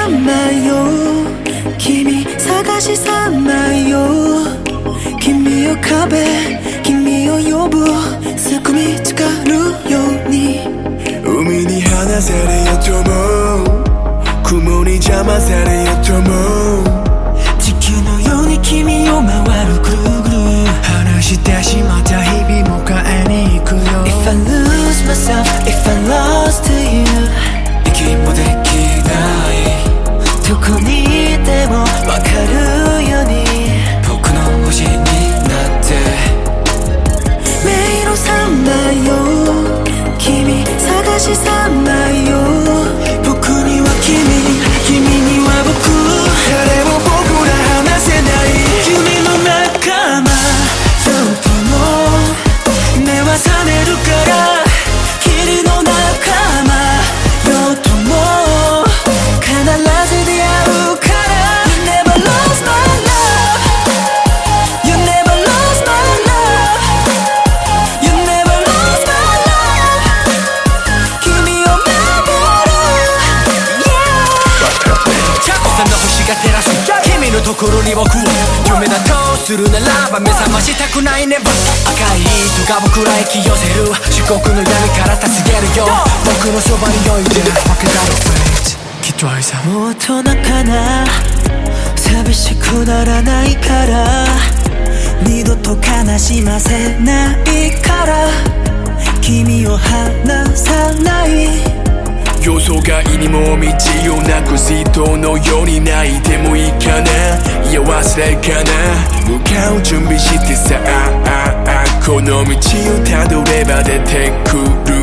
さまよ君探しさまよ君を壁君を呼ぶ。すぐ見つかるように。海に離されよとも雲に邪魔されよとも地球のように君を回るぐるぐる。話してしまったさの星が照らす君のところに僕は夢だとするならば目覚ましたくないね僕赤い糸が僕ら引き寄せる四国の闇から助けるよ。僕のそばにおいて Fuck it out of fate きっと愛さもう大人かな。寂しくならないから。二度と悲しませないから。君を離さない。疎外にも道をなくす人のように泣いてもいいかな。いや忘れかな。向かう準備してさ。この道をたどれば出てくる。